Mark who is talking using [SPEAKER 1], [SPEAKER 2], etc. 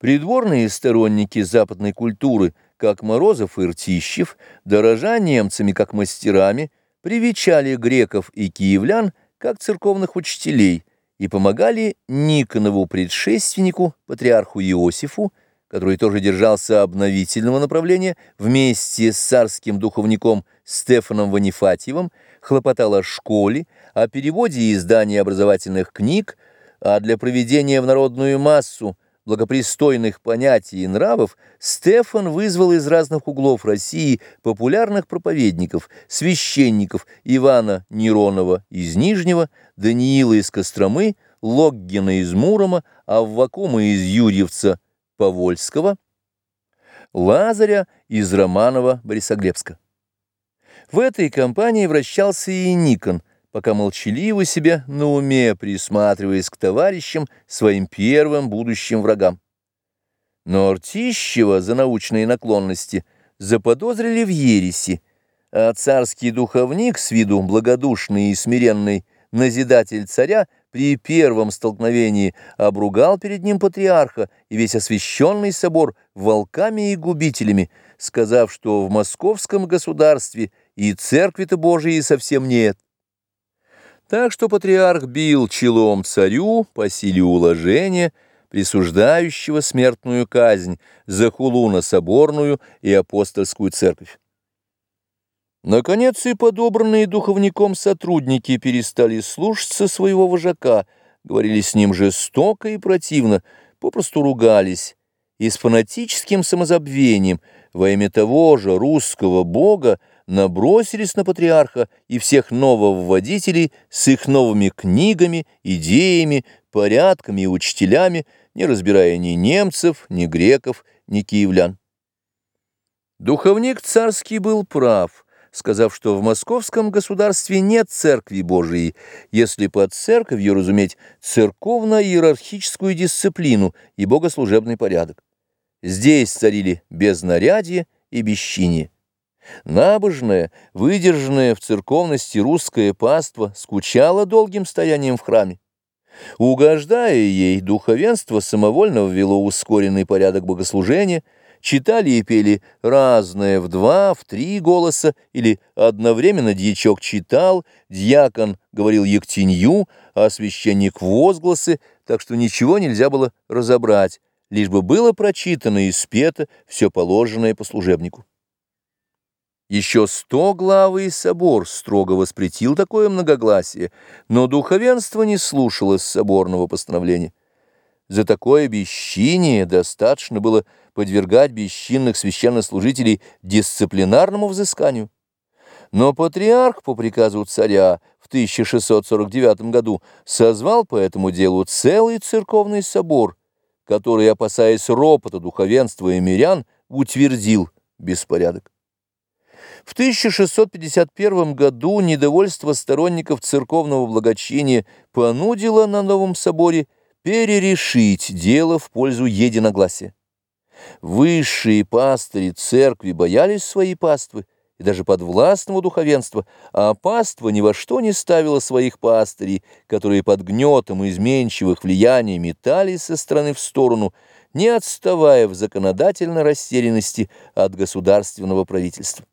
[SPEAKER 1] Придворные сторонники западной культуры, как Морозов и Ртищев, дорожа немцами как мастерами, привечали греков и киевлян как церковных учителей и помогали Никонову предшественнику, патриарху Иосифу, который тоже держался обновительного направления, вместе с царским духовником Стефаном Ванифатьевым, хлопотал о школе, о переводе и издании образовательных книг, а для проведения в народную массу благопристойных понятий и нравов Стефан вызвал из разных углов России популярных проповедников, священников Ивана Неронова из Нижнего, Даниила из Костромы, Логгина из Мурома, Аввакума из Юрьевца Повольского, Лазаря из Романова Борисоглебска. В этой компании вращался и Никон – пока молчаливо себе на уме, присматриваясь к товарищам, своим первым будущим врагам. Но Артищева за научные наклонности заподозрили в ереси, а царский духовник, с виду благодушный и смиренный назидатель царя, при первом столкновении обругал перед ним патриарха и весь освященный собор волками и губителями, сказав, что в московском государстве и церкви-то Божией совсем нет. Так что патриарх бил челом царю по силе уложения, присуждающего смертную казнь за хулу на соборную и апостольскую церковь. Наконец и подобранные духовником сотрудники перестали слушаться своего вожака, говорили с ним жестоко и противно, попросту ругались, и с фанатическим самозабвением во имя того же русского бога набросились на патриарха и всех нововводителей с их новыми книгами, идеями, порядками и учителями, не разбирая ни немцев, ни греков, ни киевлян. Духовник царский был прав, сказав, что в московском государстве нет церкви Божией, если под церковью разуметь церковно-иерархическую дисциплину и богослужебный порядок. Здесь царили безнарядье и бесчиние. Набожная, выдержанная в церковности русская паства скучала долгим стоянием в храме. Угождая ей, духовенство самовольно ввело ускоренный порядок богослужения, читали и пели разное в два, в три голоса, или одновременно дьячок читал, дьякон говорил ектенью, а священник возгласы, так что ничего нельзя было разобрать, лишь бы было прочитано и спето все положенное по служебнику. Еще сто главый собор строго воспретил такое многогласие, но духовенство не слушалось соборного постановления. За такое бесчиние достаточно было подвергать бесчинных священнослужителей дисциплинарному взысканию. Но патриарх по приказу царя в 1649 году созвал по этому делу целый церковный собор, который, опасаясь ропота духовенства и мирян, утвердил беспорядок. В 1651 году недовольство сторонников церковного благочиния понудило на Новом соборе перерешить дело в пользу единогласия. Высшие пастыри церкви боялись своей паствы и даже подвластного духовенства, а паства ни во что не ставила своих пастырей, которые под гнетом изменчивых влияний метались со стороны в сторону, не отставая в законодательной растерянности от государственного правительства.